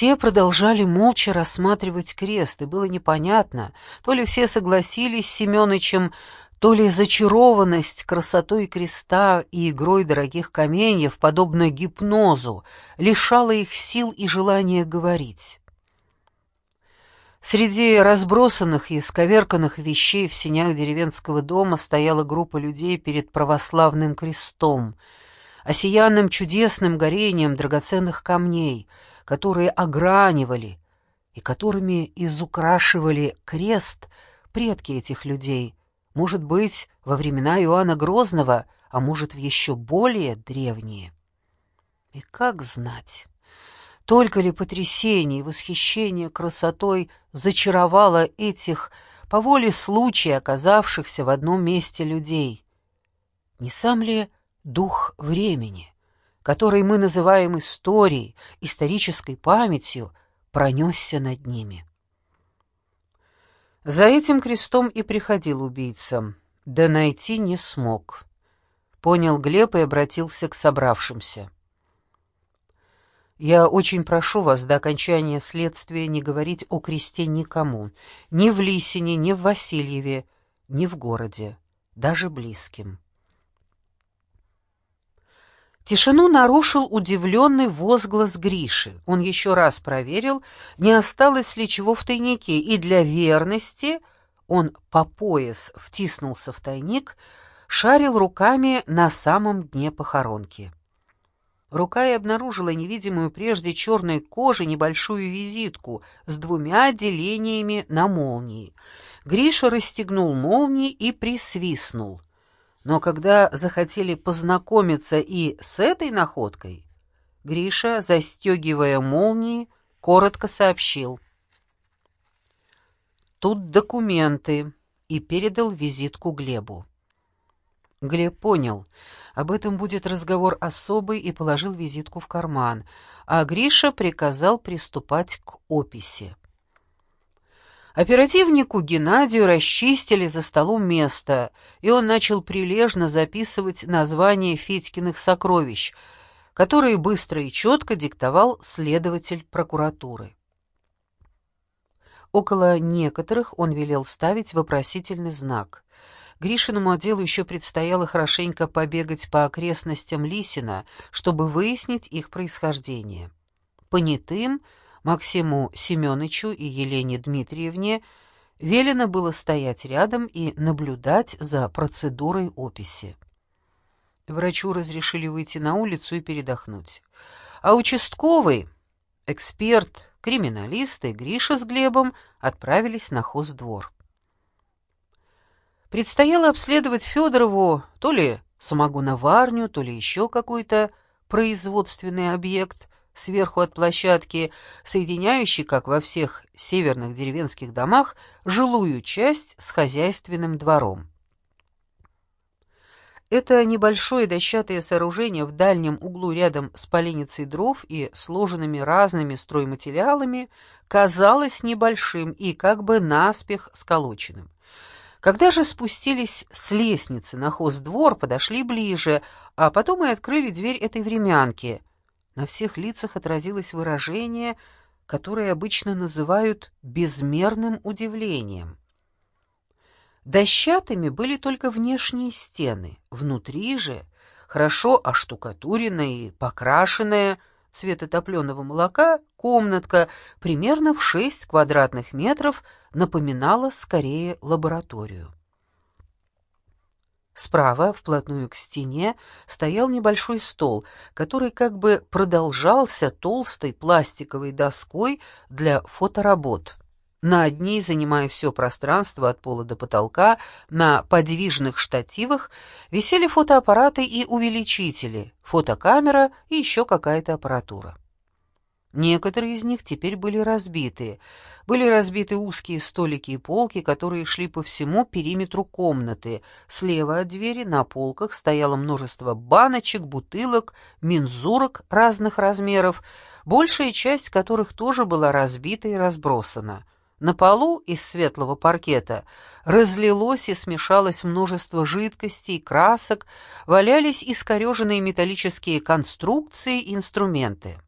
Все продолжали молча рассматривать крест, и было непонятно, то ли все согласились с Семёнычем, то ли зачарованность красотой креста и игрой дорогих каменьев, подобно гипнозу, лишала их сил и желания говорить. Среди разбросанных и сковерканных вещей в сенях деревенского дома стояла группа людей перед православным крестом, осиянным чудесным горением драгоценных камней, которые огранивали и которыми изукрашивали крест предки этих людей — может быть, во времена Иоанна Грозного, а может, в еще более древние. И как знать, только ли потрясение и восхищение красотой зачаровало этих, по воле случая оказавшихся в одном месте людей? Не сам ли дух времени, который мы называем историей, исторической памятью, пронесся над ними? За этим крестом и приходил убийца, да найти не смог. Понял Глеб и обратился к собравшимся. Я очень прошу вас до окончания следствия не говорить о кресте никому, ни в Лисине, ни в Васильеве, ни в городе, даже близким. Тишину нарушил удивленный возглас Гриши. Он еще раз проверил, не осталось ли чего в тайнике, и для верности он по пояс втиснулся в тайник, шарил руками на самом дне похоронки. Рука и обнаружила невидимую прежде черной кожи небольшую визитку с двумя делениями на молнии. Гриша расстегнул молнии и присвистнул — но когда захотели познакомиться и с этой находкой, Гриша, застегивая молнии, коротко сообщил. «Тут документы» и передал визитку Глебу. Глеб понял, об этом будет разговор особый и положил визитку в карман, а Гриша приказал приступать к описи. Оперативнику Геннадию расчистили за столом место, и он начал прилежно записывать названия Федькиных сокровищ, которые быстро и четко диктовал следователь прокуратуры. Около некоторых он велел ставить вопросительный знак. Гришиному отделу еще предстояло хорошенько побегать по окрестностям Лисина, чтобы выяснить их происхождение. Понятым — Максиму Семеновичу и Елене Дмитриевне велено было стоять рядом и наблюдать за процедурой описи. Врачу разрешили выйти на улицу и передохнуть. А участковый, эксперт, криминалисты Гриша с Глебом отправились на хоздвор. Предстояло обследовать Федорову то ли самогоноварню, то ли еще какой-то производственный объект, сверху от площадки, соединяющий, как во всех северных деревенских домах, жилую часть с хозяйственным двором. Это небольшое дощатое сооружение в дальнем углу рядом с поленницей дров и сложенными разными стройматериалами казалось небольшим и как бы наспех сколоченным. Когда же спустились с лестницы на хоздвор, подошли ближе, а потом и открыли дверь этой времянки — на всех лицах отразилось выражение, которое обычно называют безмерным удивлением. Дощатыми были только внешние стены, внутри же, хорошо оштукатуренная и покрашенная цвета топленого молока, комнатка примерно в 6 квадратных метров напоминала скорее лабораторию. Справа, вплотную к стене, стоял небольшой стол, который как бы продолжался толстой пластиковой доской для фоторабот. На ней, занимая все пространство от пола до потолка, на подвижных штативах висели фотоаппараты и увеличители, фотокамера и еще какая-то аппаратура. Некоторые из них теперь были разбиты. Были разбиты узкие столики и полки, которые шли по всему периметру комнаты. Слева от двери на полках стояло множество баночек, бутылок, мензурок разных размеров, большая часть которых тоже была разбита и разбросана. На полу из светлого паркета разлилось и смешалось множество жидкостей, красок, валялись искореженные металлические конструкции и инструменты.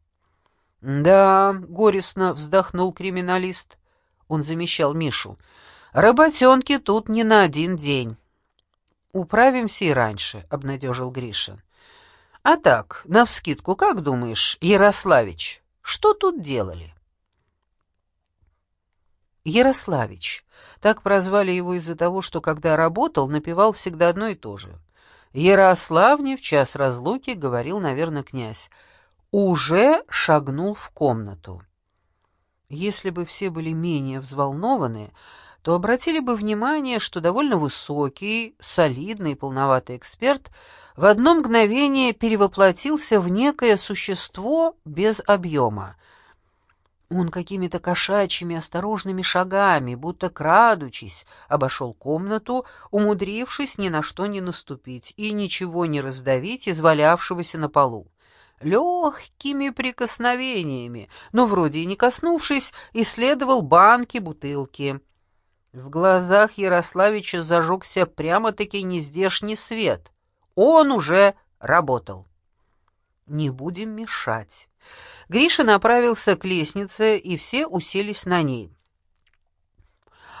«Да», — горестно вздохнул криминалист. Он замещал Мишу. «Работенки тут не на один день». «Управимся и раньше», — обнадежил Гриша. «А так, навскидку, как думаешь, Ярославич, что тут делали?» Ярославич. Так прозвали его из-за того, что, когда работал, напевал всегда одно и то же. Ярославне в час разлуки говорил, наверное, князь уже шагнул в комнату. Если бы все были менее взволнованы, то обратили бы внимание, что довольно высокий, солидный, полноватый эксперт в одно мгновение перевоплотился в некое существо без объема. Он какими-то кошачьими осторожными шагами, будто крадучись, обошел комнату, умудрившись ни на что не наступить и ничего не раздавить из валявшегося на полу легкими прикосновениями, но вроде и не коснувшись, исследовал банки, бутылки. В глазах Ярославича зажегся прямо-таки нездешний свет. Он уже работал. «Не будем мешать». Гриша направился к лестнице, и все уселись на ней.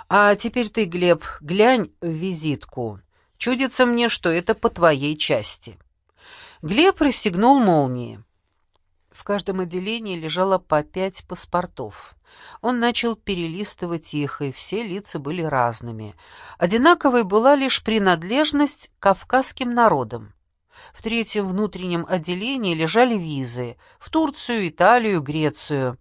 «А теперь ты, Глеб, глянь в визитку. Чудится мне, что это по твоей части». Глеб расстегнул молнии. В каждом отделении лежало по пять паспортов. Он начал перелистывать их, и все лица были разными. Одинаковой была лишь принадлежность к кавказским народам. В третьем внутреннем отделении лежали визы в Турцию, Италию, Грецию.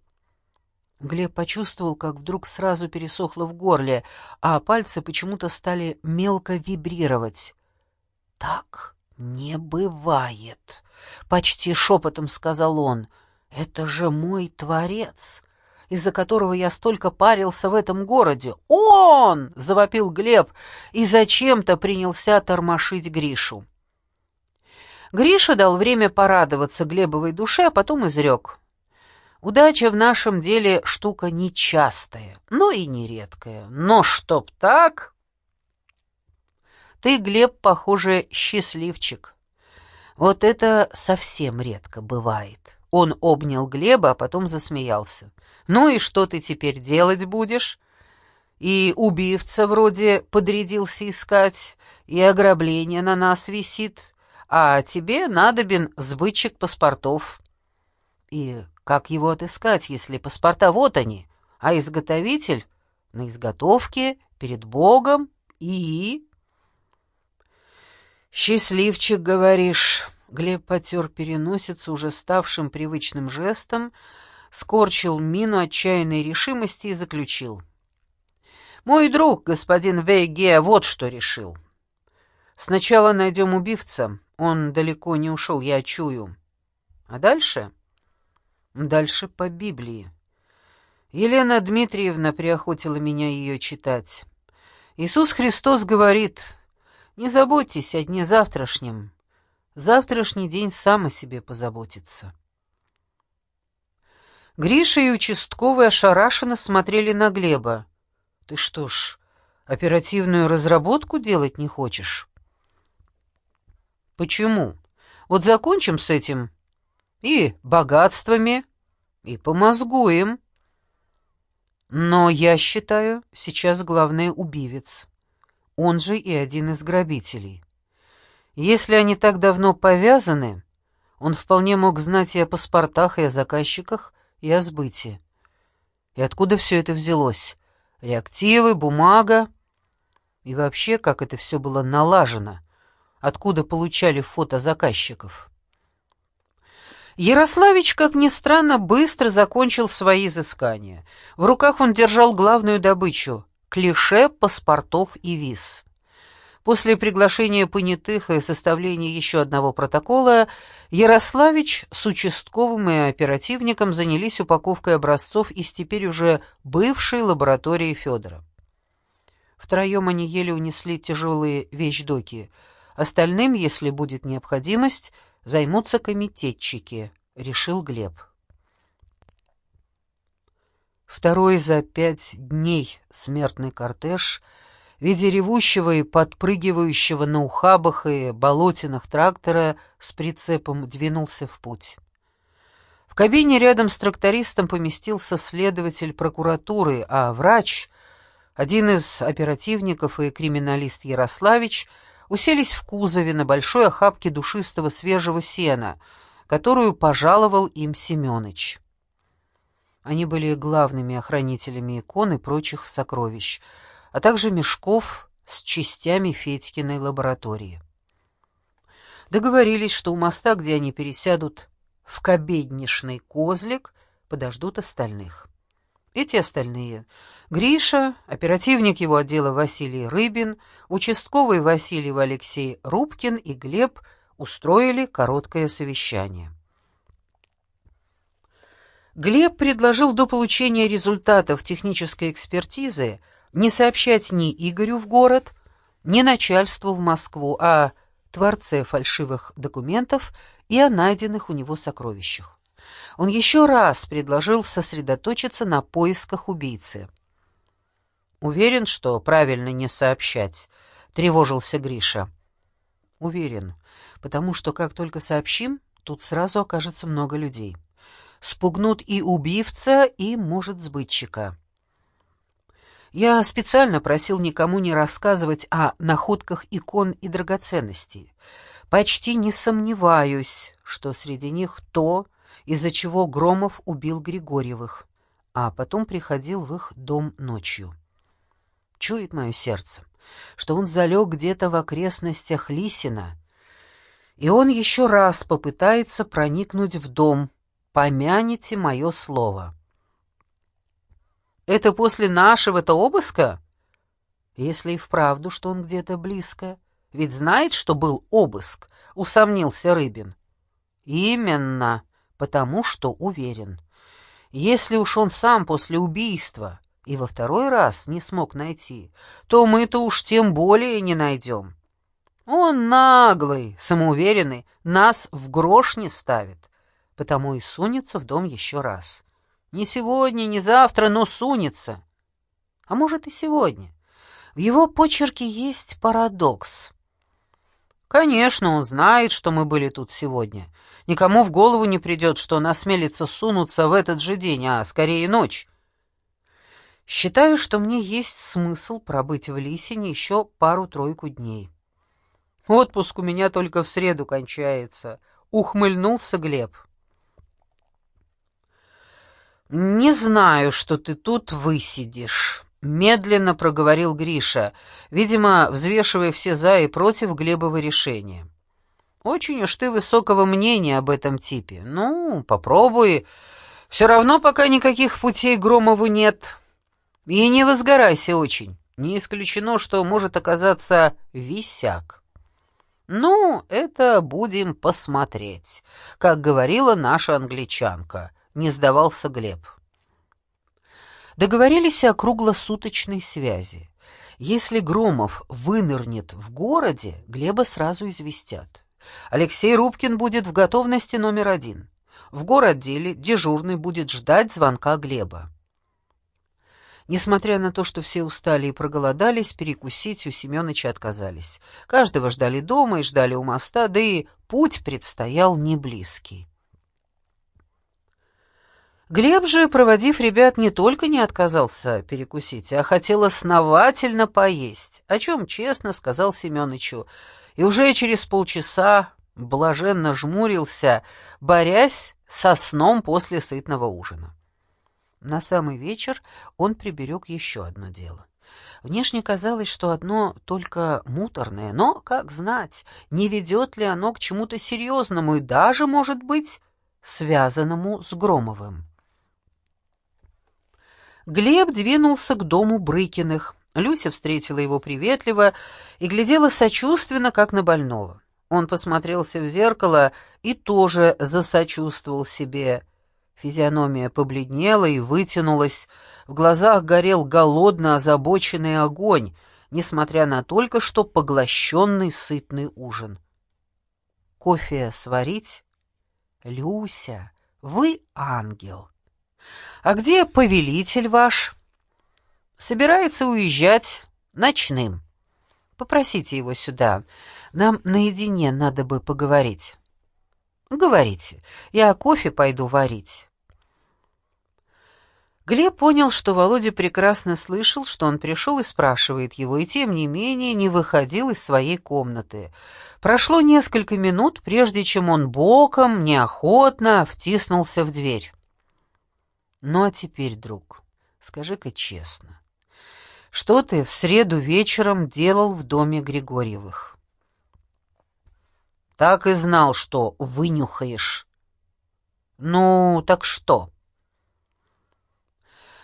Глеб почувствовал, как вдруг сразу пересохло в горле, а пальцы почему-то стали мелко вибрировать. «Так, «Не бывает», — почти шепотом сказал он. «Это же мой творец, из-за которого я столько парился в этом городе. Он!» — завопил Глеб и зачем-то принялся тормошить Гришу. Гриша дал время порадоваться Глебовой душе, а потом изрек. «Удача в нашем деле штука нечастая, но и нередкая. Но чтоб так...» Ты, Глеб, похоже, счастливчик. Вот это совсем редко бывает. Он обнял Глеба, а потом засмеялся. Ну и что ты теперь делать будешь? И убивца вроде подрядился искать, и ограбление на нас висит, а тебе надобен сбытчик паспортов. И как его отыскать, если паспорта вот они, а изготовитель на изготовке, перед Богом и... «Счастливчик, говоришь?» Глеб потер переносицу уже ставшим привычным жестом, скорчил мину отчаянной решимости и заключил. «Мой друг, господин Вейге, вот что решил. Сначала найдем убивца, он далеко не ушел, я чую. А дальше?» «Дальше по Библии. Елена Дмитриевна приохотила меня ее читать. Иисус Христос говорит, не заботьтесь о дне завтрашнем. Завтрашний день сам о себе позаботится. Гриша и участковый ошарашенно смотрели на Глеба. «Ты что ж, оперативную разработку делать не хочешь?» «Почему? Вот закончим с этим. И богатствами, и помозгуем. Но я считаю, сейчас главное убивец» он же и один из грабителей. Если они так давно повязаны, он вполне мог знать и о паспортах, и о заказчиках, и о сбытии. И откуда все это взялось? Реактивы, бумага? И вообще, как это все было налажено? Откуда получали фото заказчиков? Ярославич, как ни странно, быстро закончил свои изыскания. В руках он держал главную добычу клише паспортов и виз. После приглашения понятых и составления еще одного протокола Ярославич с участковым и оперативником занялись упаковкой образцов из теперь уже бывшей лаборатории Федора. Втроем они еле унесли тяжелые вещдоки. Остальным, если будет необходимость, займутся комитетчики, решил Глеб. Второй за пять дней смертный кортеж в виде ревущего и подпрыгивающего на ухабах и болотинах трактора с прицепом двинулся в путь. В кабине рядом с трактористом поместился следователь прокуратуры, а врач, один из оперативников и криминалист Ярославич, уселись в кузове на большой охапке душистого свежего сена, которую пожаловал им Семёныч. Они были главными охранителями икон и прочих сокровищ, а также мешков с частями Федькиной лаборатории. Договорились, что у моста, где они пересядут в кобеднишный козлик, подождут остальных. Эти остальные — Гриша, оперативник его отдела Василий Рыбин, участковый Василий Алексей Рубкин и Глеб устроили короткое совещание. Глеб предложил до получения результатов технической экспертизы не сообщать ни Игорю в город, ни начальству в Москву, а творце фальшивых документов и о найденных у него сокровищах. Он еще раз предложил сосредоточиться на поисках убийцы. «Уверен, что правильно не сообщать», — тревожился Гриша. «Уверен, потому что как только сообщим, тут сразу окажется много людей. Спугнут и убивца, и, может, сбытчика». Я специально просил никому не рассказывать о находках икон и драгоценностей. Почти не сомневаюсь, что среди них то, из-за чего Громов убил Григорьевых, а потом приходил в их дом ночью. Чует мое сердце, что он залег где-то в окрестностях Лисина, и он еще раз попытается проникнуть в дом. Помяните мое слово. Это после нашего-то обыска? Если и вправду, что он где-то близко. Ведь знает, что был обыск, усомнился Рыбин. Именно, потому что уверен. Если уж он сам после убийства и во второй раз не смог найти, то мы-то уж тем более не найдем. Он наглый, самоуверенный, нас в грош не ставит, потому и сунется в дом еще раз. Не сегодня, не завтра, но сунется. А может и сегодня. В его почерке есть парадокс. Конечно, он знает, что мы были тут сегодня. Никому в голову не придет, что он осмелится сунуться в этот же день, а скорее ночь. Считаю, что мне есть смысл пробыть в Лисине еще пару-тройку дней. Отпуск у меня только в среду кончается, ухмыльнулся Глеб. «Не знаю, что ты тут высидишь», — медленно проговорил Гриша, видимо, взвешивая все «за» и «против» Глебова решения. «Очень уж ты высокого мнения об этом типе. Ну, попробуй. Все равно пока никаких путей Громову нет. И не возгорайся очень. Не исключено, что может оказаться висяк». «Ну, это будем посмотреть», как говорила наша англичанка — не сдавался Глеб. Договорились о круглосуточной связи. Если Громов вынырнет в городе, Глеба сразу известят. Алексей Рубкин будет в готовности номер один. В городделе дежурный будет ждать звонка Глеба. Несмотря на то, что все устали и проголодались, перекусить у Семёныча отказались. Каждого ждали дома и ждали у моста, да и путь предстоял не близкий. Глеб же, проводив ребят, не только не отказался перекусить, а хотел основательно поесть, о чем честно сказал Семёнычу, и уже через полчаса блаженно жмурился, борясь со сном после сытного ужина. На самый вечер он приберег еще одно дело. Внешне казалось, что одно только муторное, но, как знать, не ведет ли оно к чему-то серьезному и даже, может быть, связанному с Громовым. Глеб двинулся к дому Брыкиных. Люся встретила его приветливо и глядела сочувственно, как на больного. Он посмотрелся в зеркало и тоже засочувствовал себе. Физиономия побледнела и вытянулась, в глазах горел голодно озабоченный огонь, несмотря на только что поглощенный сытный ужин. «Кофе сварить?» «Люся, вы ангел!» «А где повелитель ваш?» «Собирается уезжать ночным. Попросите его сюда. Нам наедине надо бы поговорить». Говорите, я кофе пойду варить. Глеб понял, что Володя прекрасно слышал, что он пришел и спрашивает его, и тем не менее не выходил из своей комнаты. Прошло несколько минут, прежде чем он боком, неохотно втиснулся в дверь. «Ну а теперь, друг, скажи-ка честно, что ты в среду вечером делал в доме Григорьевых?» «Так и знал, что вынюхаешь». «Ну, так что?»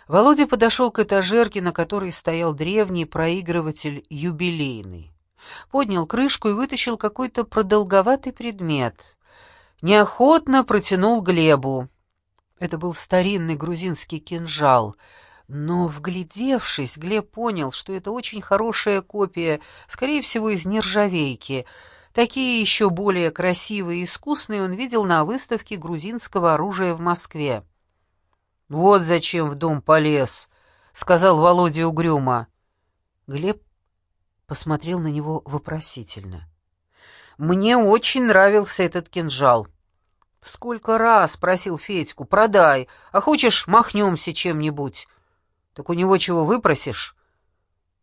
Володя подошел к этажерке, на которой стоял древний проигрыватель юбилейный. Поднял крышку и вытащил какой-то продолговатый предмет. Неохотно протянул Глебу. Это был старинный грузинский кинжал, но, вглядевшись, Глеб понял, что это очень хорошая копия, скорее всего, из нержавейки. Такие еще более красивые и искусные он видел на выставке грузинского оружия в Москве. «Вот зачем в дом полез», — сказал Володя угрюмо. Глеб посмотрел на него вопросительно. «Мне очень нравился этот кинжал». «Сколько раз просил Федьку, продай, а хочешь, махнемся чем-нибудь. Так у него чего выпросишь?»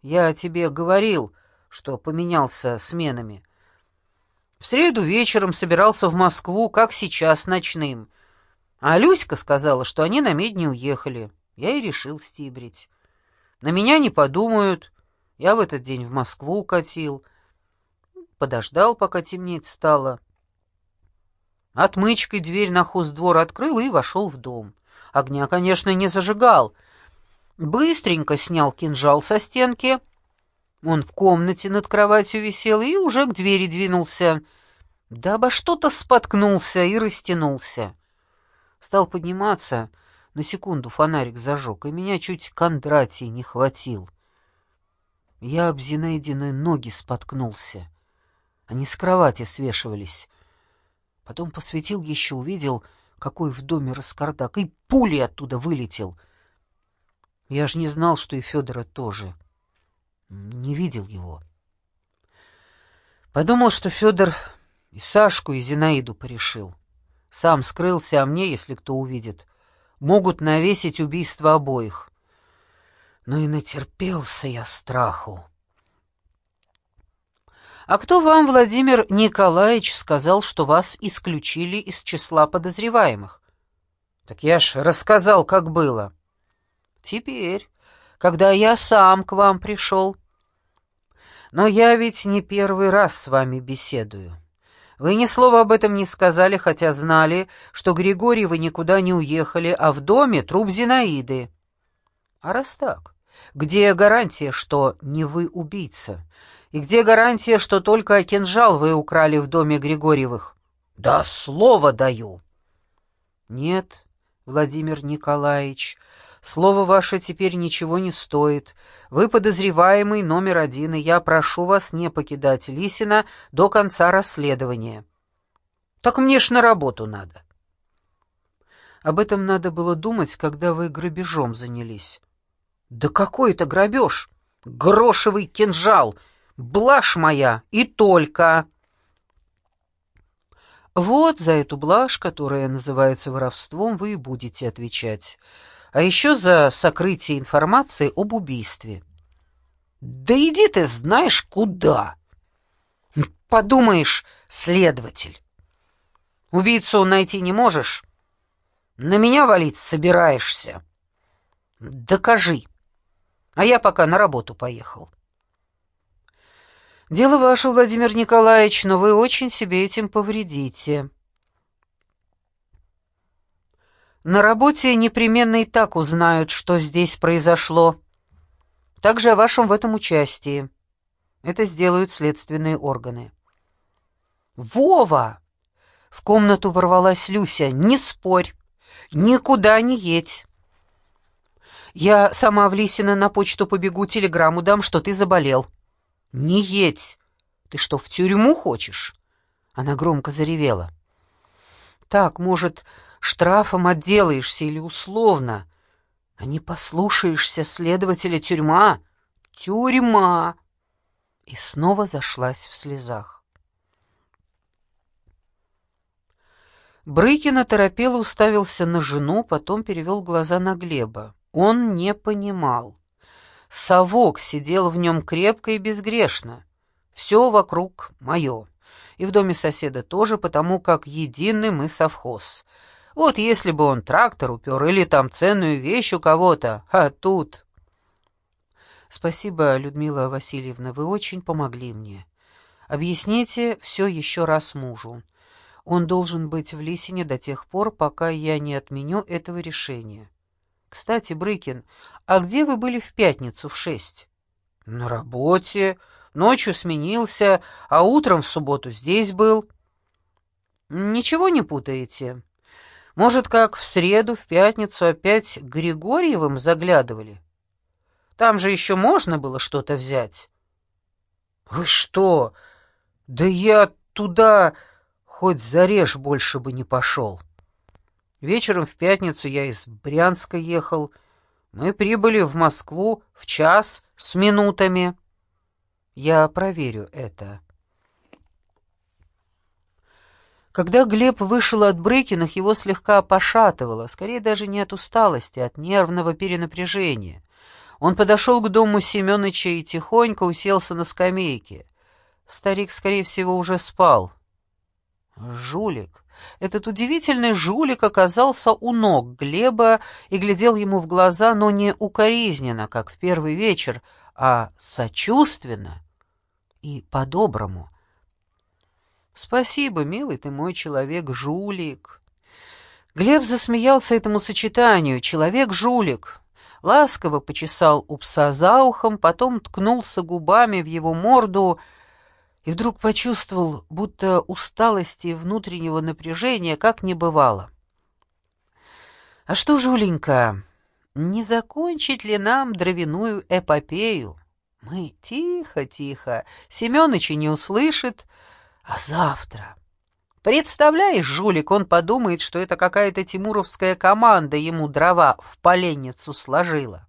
«Я тебе говорил, что поменялся сменами. В среду вечером собирался в Москву, как сейчас, ночным. А Люська сказала, что они на медне уехали. Я и решил стибрить. На меня не подумают. Я в этот день в Москву укатил. Подождал, пока темнеть стало. Отмычкой дверь на хоздвор открыл и вошел в дом. Огня, конечно, не зажигал. Быстренько снял кинжал со стенки. Он в комнате над кроватью висел и уже к двери двинулся. Да обо что-то споткнулся и растянулся. Стал подниматься, на секунду фонарик зажег, и меня чуть Кондратий не хватил. Я об Зинаидины ноги споткнулся. Они с кровати свешивались. Потом посветил еще, увидел, какой в доме раскардак, и пулей оттуда вылетел. Я ж не знал, что и Федора тоже. Не видел его. Подумал, что Федор и Сашку, и Зинаиду порешил. Сам скрылся, а мне, если кто увидит, могут навесить убийство обоих. Ну и натерпелся я страху. А кто вам, Владимир Николаевич, сказал, что вас исключили из числа подозреваемых? Так я ж рассказал, как было. Теперь, когда я сам к вам пришел. Но я ведь не первый раз с вами беседую. Вы ни слова об этом не сказали, хотя знали, что Григорьевы никуда не уехали, а в доме труп Зинаиды. А раз так, где гарантия, что не вы убийца? И где гарантия, что только кинжал вы украли в доме Григорьевых? Да слово даю. Нет, Владимир Николаевич, Слово ваше теперь ничего не стоит. Вы подозреваемый номер один, и я прошу вас не покидать Лисина до конца расследования. Так мне ж на работу надо. Об этом надо было думать, когда вы грабежом занялись. Да какой это грабеж? Грошевый кинжал! Блажь моя! И только! Вот за эту блажь, которая называется воровством, вы и будете отвечать а еще за сокрытие информации об убийстве. Да иди ты знаешь куда. Подумаешь, следователь. Убийцу найти не можешь? На меня валить собираешься? Докажи. А я пока на работу поехал. Дело ваше, Владимир Николаевич, но вы очень себе этим повредите. На работе непременно и так узнают, что здесь произошло. Также о вашем в этом участии. Это сделают следственные органы. «Вова!» — в комнату ворвалась Люся. «Не спорь! Никуда не едь!» «Я сама в Лисина на почту побегу, телеграмму дам, что ты заболел». «Не едь! Ты что, в тюрьму хочешь?» Она громко заревела. «Так, может, штрафом отделаешься или условно. А не послушаешься следователя тюрьма. Тюрьма!» И снова зашлась в слезах. Брыкин оторопело уставился на жену, потом перевел глаза на Глеба. Он не понимал. Совок сидел в нем крепко и безгрешно. Все вокруг мое. И в доме соседа тоже, потому как единый мы совхоз. Вот если бы он трактор упер или там ценную вещь у кого-то, а тут... Спасибо, Людмила Васильевна, вы очень помогли мне. Объясните все еще раз мужу. Он должен быть в Лисине до тех пор, пока я не отменю этого решения. Кстати, Брыкин, а где вы были в пятницу в шесть? На работе. Ночью сменился, а утром в субботу здесь был. Ничего не путаете? Может, как в среду, в пятницу опять Григорьевым заглядывали? Там же еще можно было что-то взять. Вы что? Да я туда... Хоть зарежь больше бы не пошел. Вечером в пятницу я из Брянска ехал. Мы прибыли в Москву в час с минутами. Я проверю это. Когда Глеб вышел от Брыкиных, его слегка пошатывало, скорее даже не от усталости, а от нервного перенапряжения. Он подошел к дому Семёныча и тихонько уселся на скамейке. Старик, скорее всего, уже спал. Жулик. Этот удивительный жулик оказался у ног Глеба и глядел ему в глаза, но не укоризненно, как в первый вечер, а сочувственно и по-доброму. «Спасибо, милый ты мой человек, жулик». Глеб засмеялся этому сочетанию «человек-жулик». Ласково почесал у пса за ухом, потом ткнулся губами в его морду — и вдруг почувствовал, будто усталости и внутреннего напряжения как не бывало. «А что, Жуленька, не закончить ли нам дровяную эпопею? Мы тихо-тихо, Семёныч не услышит, а завтра...» Представляешь, жулик, он подумает, что это какая-то тимуровская команда ему дрова в поленницу сложила.